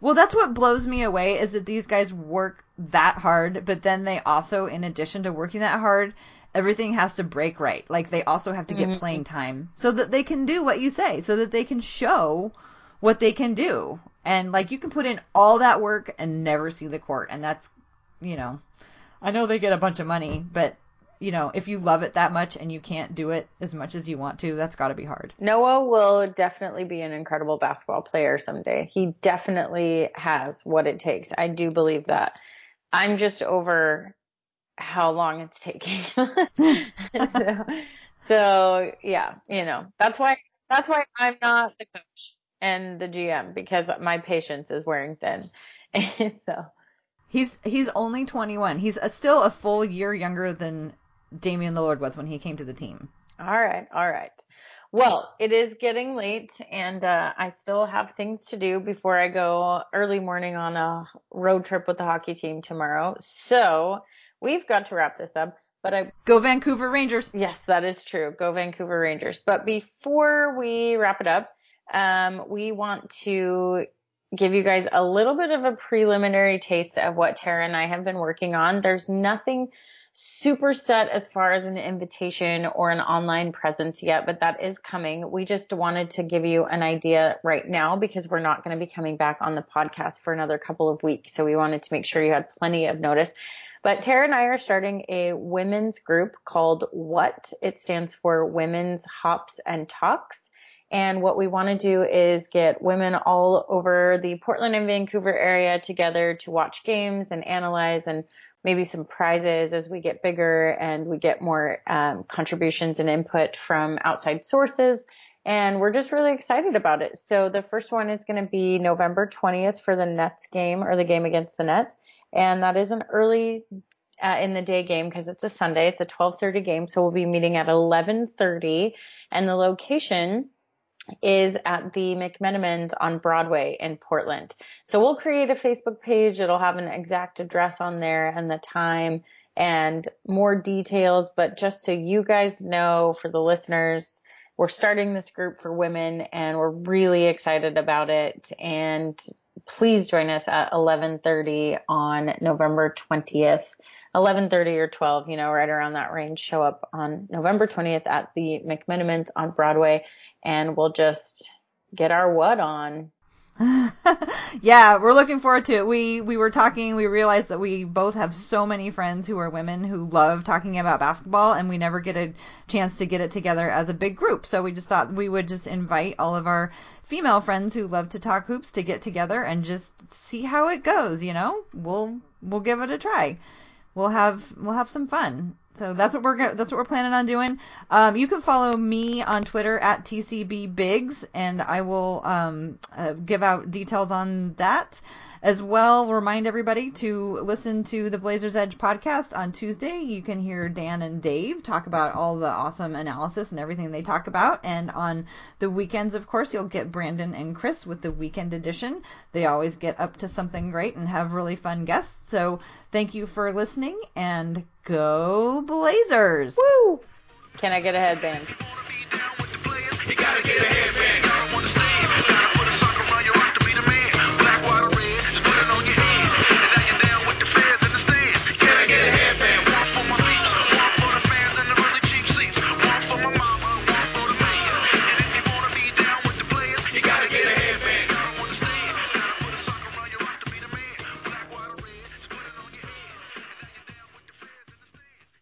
Well, that's what blows me away is that these guys work that hard, but then they also, in addition to working that hard, everything has to break right. Like they also have to get mm-hmm. playing time so that they can do what you say, so that they can show what they can do. And like you can put in all that work and never see the court, and that's, you know, I know they get a bunch of money, but you know, if you love it that much and you can't do it as much as you want to, that's got to be hard. Noah will definitely be an incredible basketball player someday. He definitely has what it takes. I do believe that. I'm just over how long it's taking. so, so yeah, you know, that's why that's why I'm not the coach and the GM because my patience is wearing thin. so he's he's only 21. He's a, still a full year younger than Damian Lillard was when he came to the team. All right, all right. Well, it is getting late, and uh, I still have things to do before I go early morning on a road trip with the hockey team tomorrow. So we've got to wrap this up. But I go Vancouver Rangers. Yes, that is true. Go Vancouver Rangers. But before we wrap it up, um, we want to give you guys a little bit of a preliminary taste of what Tara and I have been working on. There's nothing super set as far as an invitation or an online presence yet, but that is coming. We just wanted to give you an idea right now because we're not going to be coming back on the podcast for another couple of weeks. So we wanted to make sure you had plenty of notice. But Tara and I are starting a women's group called What? It stands for Women's Hops and Talks. And what we want to do is get women all over the Portland and Vancouver area together to watch games and analyze and maybe some prizes as we get bigger and we get more um, contributions and input from outside sources. And we're just really excited about it. So the first one is going to be November 20th for the Nets game or the game against the Nets. And that is an early uh, in the day game because it's a Sunday. It's a 12:30 game, so we'll be meeting at 11:30, and the location is at the McMenamins on Broadway in Portland. So we'll create a Facebook page. It'll have an exact address on there and the time and more details. But just so you guys know for the listeners we're starting this group for women and we're really excited about it. And please join us at 11:30 on November 20th. 11:30 or 12, you know, right around that range. Show up on November 20th at the McMenamins on Broadway, and we'll just get our what on. yeah, we're looking forward to it. We we were talking, we realized that we both have so many friends who are women who love talking about basketball and we never get a chance to get it together as a big group. So we just thought we would just invite all of our female friends who love to talk hoops to get together and just see how it goes, you know? We'll we'll give it a try. We'll have we'll have some fun. So that's what we're that's what we're planning on doing. Um, you can follow me on Twitter at TCB Biggs, and I will um, uh, give out details on that as well. Remind everybody to listen to the Blazers Edge podcast on Tuesday. You can hear Dan and Dave talk about all the awesome analysis and everything they talk about. And on the weekends, of course, you'll get Brandon and Chris with the weekend edition. They always get up to something great and have really fun guests. So thank you for listening and Go Blazers! Woo! Can I get a headband?